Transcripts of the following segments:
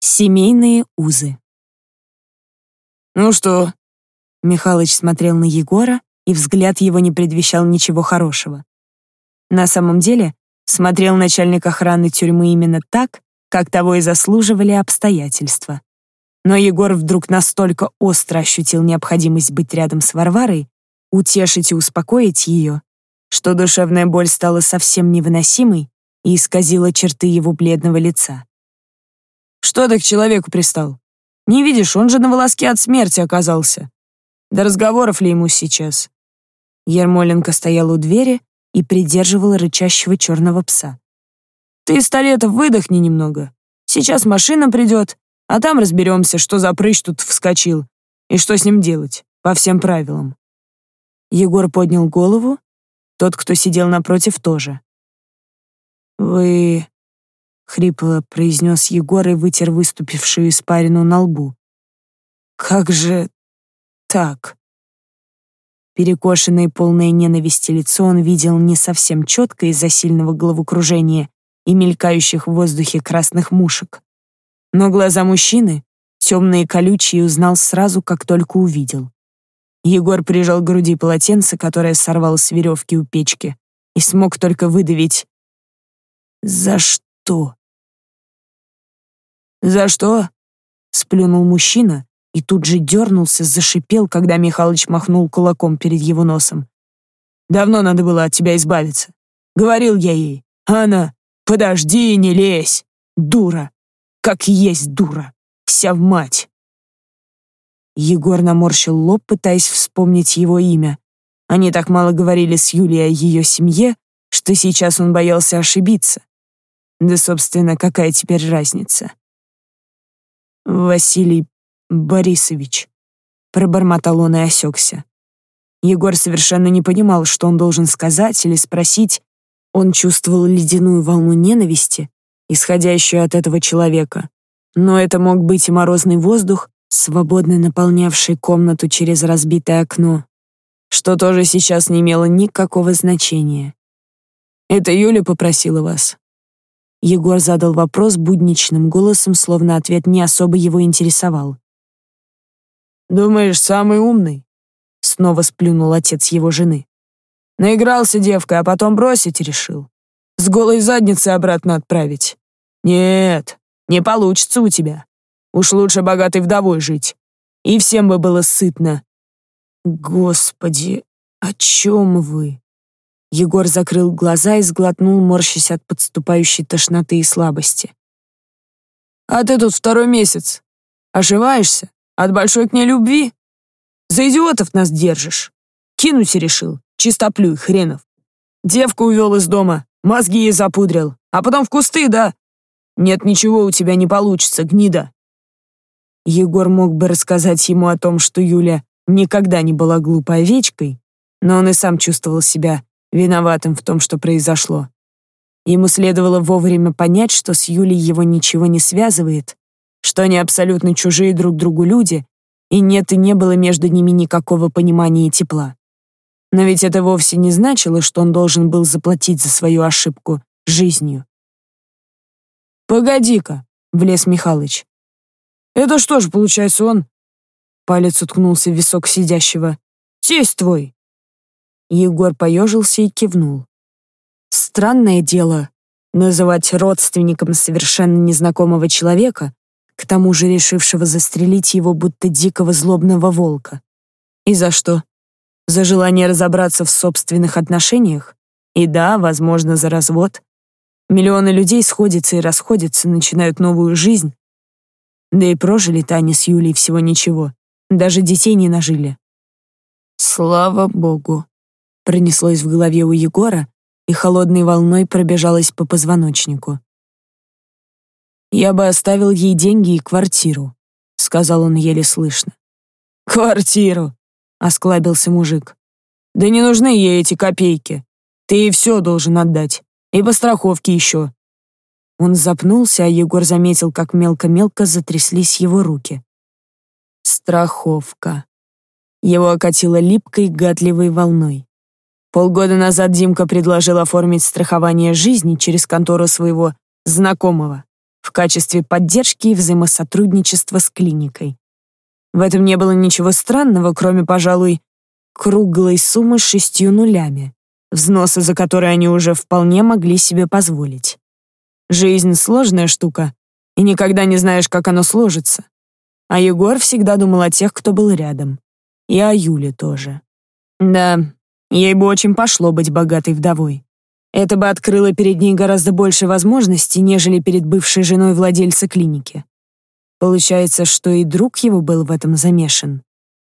Семейные узы. «Ну что?» Михалыч смотрел на Егора, и взгляд его не предвещал ничего хорошего. На самом деле, смотрел начальник охраны тюрьмы именно так, как того и заслуживали обстоятельства. Но Егор вдруг настолько остро ощутил необходимость быть рядом с Варварой, утешить и успокоить ее, что душевная боль стала совсем невыносимой и исказила черты его бледного лица. «Что ты к человеку пристал? Не видишь, он же на волоске от смерти оказался. До разговоров ли ему сейчас?» Ермоленко стоял у двери и придерживал рычащего черного пса. «Ты из туалета выдохни немного. Сейчас машина придет, а там разберемся, что за прыщ тут вскочил и что с ним делать, по всем правилам». Егор поднял голову, тот, кто сидел напротив, тоже. «Вы...» — хрипло произнес Егор и вытер выступившую испарину на лбу. «Как же так?» Перекошенное полное ненависти лицо он видел не совсем четко из-за сильного головокружения и мелькающих в воздухе красных мушек. Но глаза мужчины, темные колючие, узнал сразу, как только увидел. Егор прижал к груди полотенце, которое сорвал с веревки у печки, и смог только выдавить «За что?» «За что?» — сплюнул мужчина и тут же дернулся, зашипел, когда Михалыч махнул кулаком перед его носом. «Давно надо было от тебя избавиться. Говорил я ей. А она, подожди, не лезь. Дура. Как есть дура. Вся в мать». Егор наморщил лоб, пытаясь вспомнить его имя. Они так мало говорили с Юлией о ее семье, что сейчас он боялся ошибиться. Да, собственно, какая теперь разница? Василий Борисович, пробормотал он и осекся. Егор совершенно не понимал, что он должен сказать или спросить. Он чувствовал ледяную волну ненависти, исходящую от этого человека. Но это мог быть и морозный воздух, свободно наполнявший комнату через разбитое окно, что тоже сейчас не имело никакого значения. «Это Юля попросила вас?» Егор задал вопрос будничным голосом, словно ответ не особо его интересовал. «Думаешь, самый умный?» Снова сплюнул отец его жены. Наигрался девкой, а потом бросить решил. С голой задницей обратно отправить. Нет, не получится у тебя. Уж лучше богатой вдовой жить. И всем бы было сытно. Господи, о чем вы? Егор закрыл глаза и сглотнул, морщась от подступающей тошноты и слабости. «А ты тут второй месяц. Оживаешься? От большой к ней любви? За идиотов нас держишь. Кинуть решил, чистоплюй хренов. Девку увел из дома, мозги ей запудрил, а потом в кусты, да? Нет, ничего у тебя не получится, гнида». Егор мог бы рассказать ему о том, что Юля никогда не была глупой овечкой, но он и сам чувствовал себя виноватым в том, что произошло. Ему следовало вовремя понять, что с Юлей его ничего не связывает, что они абсолютно чужие друг другу люди, и нет и не было между ними никакого понимания и тепла. Но ведь это вовсе не значило, что он должен был заплатить за свою ошибку жизнью. «Погоди-ка», — влез Михалыч. «Это что ж, получается, он...» Палец уткнулся в висок сидящего. «Тесть твой!» Егор поежился и кивнул. Странное дело называть родственником совершенно незнакомого человека, к тому же решившего застрелить его будто дикого злобного волка. И за что? За желание разобраться в собственных отношениях? И да, возможно, за развод. Миллионы людей сходятся и расходятся, начинают новую жизнь. Да и прожили-то они с Юлей всего ничего. Даже детей не нажили. Слава богу пронеслось в голове у Егора и холодной волной пробежалось по позвоночнику. «Я бы оставил ей деньги и квартиру», — сказал он еле слышно. «Квартиру!» — осклабился мужик. «Да не нужны ей эти копейки. Ты ей все должен отдать. И по страховке еще». Он запнулся, а Егор заметил, как мелко-мелко затряслись его руки. Страховка. Его окатило липкой, гадливой волной. Полгода назад Димка предложил оформить страхование жизни через контору своего знакомого. в качестве поддержки и взаимосотрудничества с клиникой. В этом не было ничего странного, кроме, пожалуй, круглой суммы с шестью нулями, взносы за которые они уже вполне могли себе позволить. Жизнь — сложная штука, и никогда не знаешь, как оно сложится. А Егор всегда думал о тех, кто был рядом. И о Юле тоже. Да, ей бы очень пошло быть богатой вдовой. Это бы открыло перед ней гораздо больше возможностей, нежели перед бывшей женой владельца клиники. Получается, что и друг его был в этом замешан.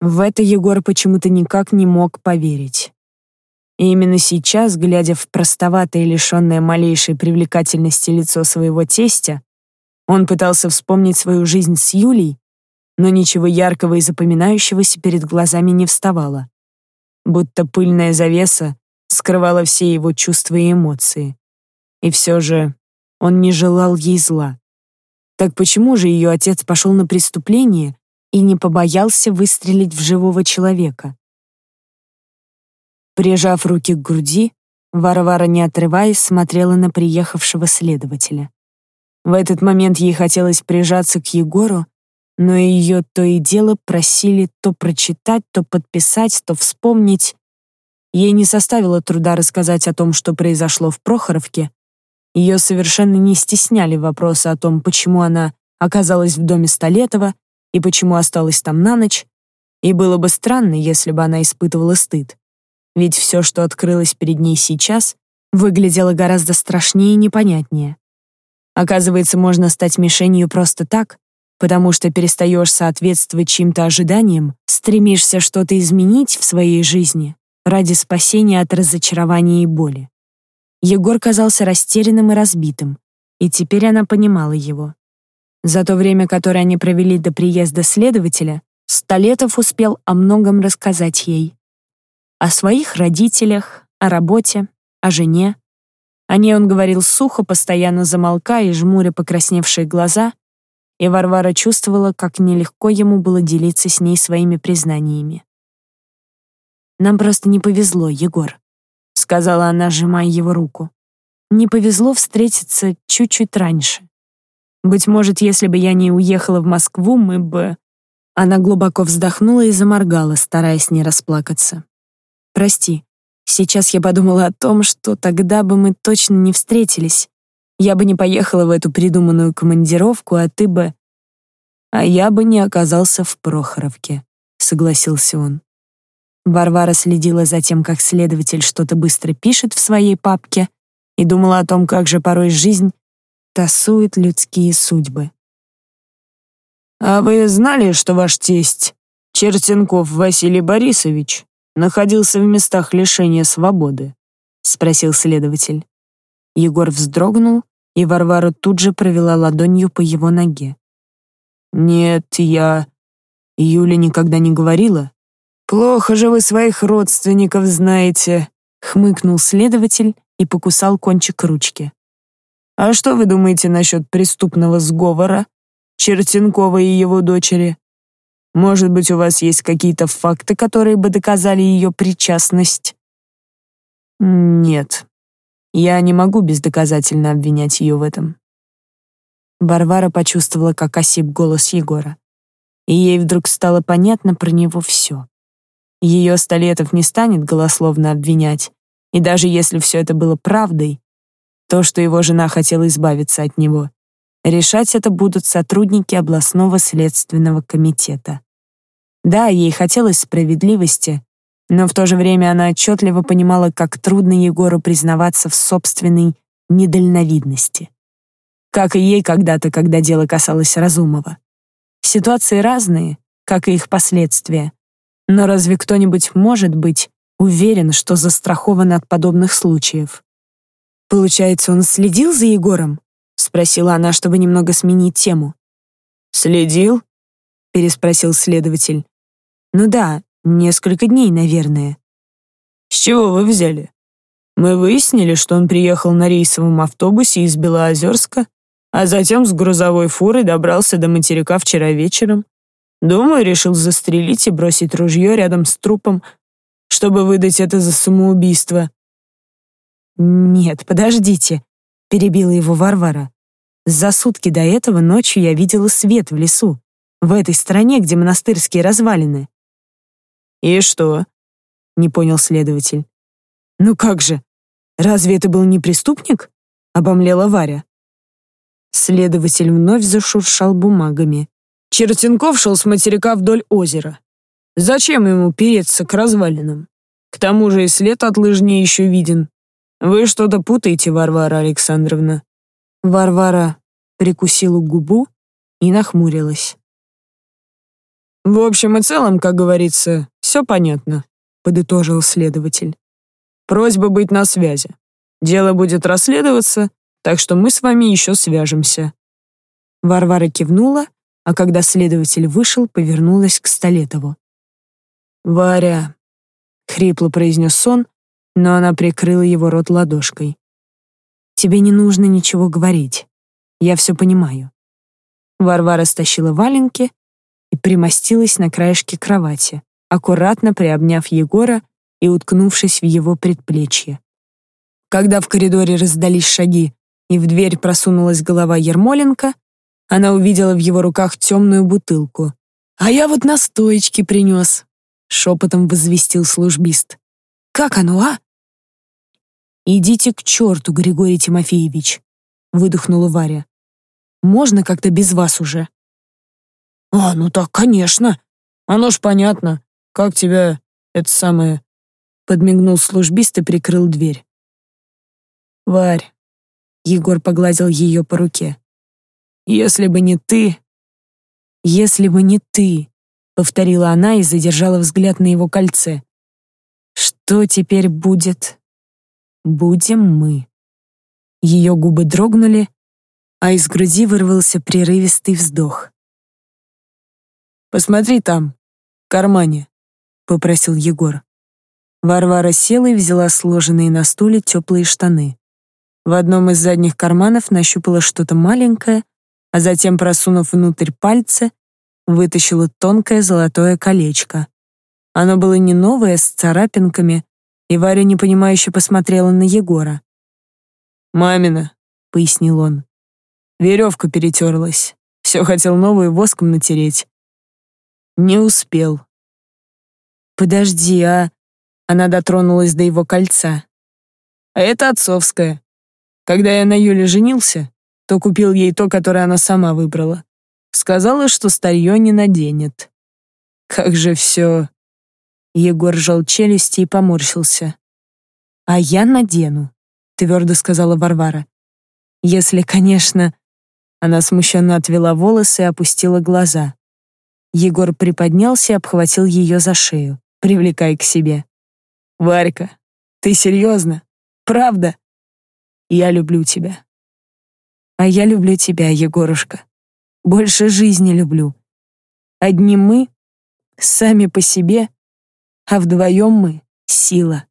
В это Егор почему-то никак не мог поверить. И именно сейчас, глядя в простоватое, лишенное малейшей привлекательности лицо своего тестя, он пытался вспомнить свою жизнь с Юлей, но ничего яркого и запоминающегося перед глазами не вставало. Будто пыльная завеса скрывала все его чувства и эмоции. И все же он не желал ей зла. Так почему же ее отец пошел на преступление и не побоялся выстрелить в живого человека? Прижав руки к груди, Варвара, не отрываясь, смотрела на приехавшего следователя. В этот момент ей хотелось прижаться к Егору, но ее то и дело просили то прочитать, то подписать, то вспомнить. Ей не составило труда рассказать о том, что произошло в Прохоровке. Ее совершенно не стесняли вопросы о том, почему она оказалась в доме Столетова и почему осталась там на ночь, и было бы странно, если бы она испытывала стыд. Ведь все, что открылось перед ней сейчас, выглядело гораздо страшнее и непонятнее. Оказывается, можно стать мишенью просто так, потому что перестаешь соответствовать чьим-то ожиданиям, стремишься что-то изменить в своей жизни ради спасения от разочарования и боли. Егор казался растерянным и разбитым, и теперь она понимала его. За то время, которое они провели до приезда следователя, Столетов успел о многом рассказать ей. О своих родителях, о работе, о жене, о ней он говорил сухо, постоянно замолкая и жмуря покрасневшие глаза, и Варвара чувствовала, как нелегко ему было делиться с ней своими признаниями. «Нам просто не повезло, Егор», — сказала она, сжимая его руку. «Не повезло встретиться чуть-чуть раньше. Быть может, если бы я не уехала в Москву, мы бы...» Она глубоко вздохнула и заморгала, стараясь не расплакаться. «Прости, Сейчас я подумала о том, что тогда бы мы точно не встретились. Я бы не поехала в эту придуманную командировку, а ты бы... А я бы не оказался в Прохоровке, согласился он. Варвара следила за тем, как следователь что-то быстро пишет в своей папке и думала о том, как же порой жизнь тасует людские судьбы. «А вы знали, что ваш тесть, Чертенков Василий Борисович, находился в местах лишения свободы?» — спросил следователь. Егор вздрогнул, и Варвара тут же провела ладонью по его ноге. «Нет, я...» Юля никогда не говорила. «Плохо же вы своих родственников знаете», — хмыкнул следователь и покусал кончик ручки. «А что вы думаете насчет преступного сговора Чертенкова и его дочери?» Может быть, у вас есть какие-то факты, которые бы доказали ее причастность? Нет. Я не могу бездоказательно обвинять ее в этом. Варвара почувствовала, как осип голос Егора. И ей вдруг стало понятно про него все. Ее Столетов не станет голословно обвинять, и даже если все это было правдой, то, что его жена хотела избавиться от него, решать это будут сотрудники областного следственного комитета. Да, ей хотелось справедливости, но в то же время она отчетливо понимала, как трудно Егору признаваться в собственной недальновидности. Как и ей когда-то, когда дело касалось Разумова. Ситуации разные, как и их последствия. Но разве кто-нибудь может быть уверен, что застрахован от подобных случаев? «Получается, он следил за Егором?» — спросила она, чтобы немного сменить тему. «Следил?» — переспросил следователь. Ну да, несколько дней, наверное. С чего вы взяли? Мы выяснили, что он приехал на рейсовом автобусе из Белоозерска, а затем с грузовой фурой добрался до материка вчера вечером. Думаю, решил застрелить и бросить ружье рядом с трупом, чтобы выдать это за самоубийство. «Нет, подождите», — перебила его Варвара. За сутки до этого ночью я видела свет в лесу, в этой стране, где монастырские развалины. «И что?» — не понял следователь. «Ну как же? Разве это был не преступник?» — обомлела Варя. Следователь вновь зашуршал бумагами. Чертенков шел с материка вдоль озера. Зачем ему переться к развалинам? К тому же и след от лыжни еще виден. Вы что-то путаете, Варвара Александровна. Варвара прикусила губу и нахмурилась. В общем и целом, как говорится, все понятно, подытожил следователь. Просьба быть на связи. Дело будет расследоваться, так что мы с вами еще свяжемся. Варвара кивнула, а когда следователь вышел, повернулась к Столетову. «Варя», — хрипло произнес сон, но она прикрыла его рот ладошкой. «Тебе не нужно ничего говорить. Я все понимаю». Варвара стащила валенки и примостилась на краешке кровати, аккуратно приобняв Егора и уткнувшись в его предплечье. Когда в коридоре раздались шаги и в дверь просунулась голова Ермоленко, она увидела в его руках темную бутылку. «А я вот настоечки принес», — шепотом возвестил службист. «Как оно, а?» «Идите к черту, Григорий Тимофеевич», — выдохнула Варя. «Можно как-то без вас уже?» «А, ну так, конечно. Оно ж понятно. Как тебя, это самое...» Подмигнул службист и прикрыл дверь. «Варь», — Егор погладил ее по руке. «Если бы не ты...» «Если бы не ты», — повторила она и задержала взгляд на его кольце. «Что теперь будет?» «Будем мы». Ее губы дрогнули, а из груди вырвался прерывистый вздох. «Посмотри там, в кармане», — попросил Егор. Варвара села и взяла сложенные на стуле теплые штаны. В одном из задних карманов нащупала что-то маленькое, а затем, просунув внутрь пальцы, вытащила тонкое золотое колечко. Оно было не новое, с царапинками, и Варя непонимающе посмотрела на Егора. «Мамина», — пояснил он. Веревка перетерлась. Все хотел новую воском натереть. Не успел. «Подожди, а...» Она дотронулась до его кольца. «А это отцовское. Когда я на Юле женился, то купил ей то, которое она сама выбрала. Сказала, что старье не наденет. Как же все...» Егор сжал челюсти и поморщился. «А я надену», — твердо сказала Варвара. «Если, конечно...» Она смущенно отвела волосы и опустила глаза. Егор приподнялся и обхватил ее за шею, привлекая к себе. «Варька, ты серьезно? Правда? Я люблю тебя». «А я люблю тебя, Егорушка. Больше жизни люблю. Одни мы, сами по себе, а вдвоем мы — сила».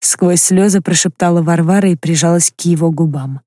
Сквозь слезы прошептала Варвара и прижалась к его губам.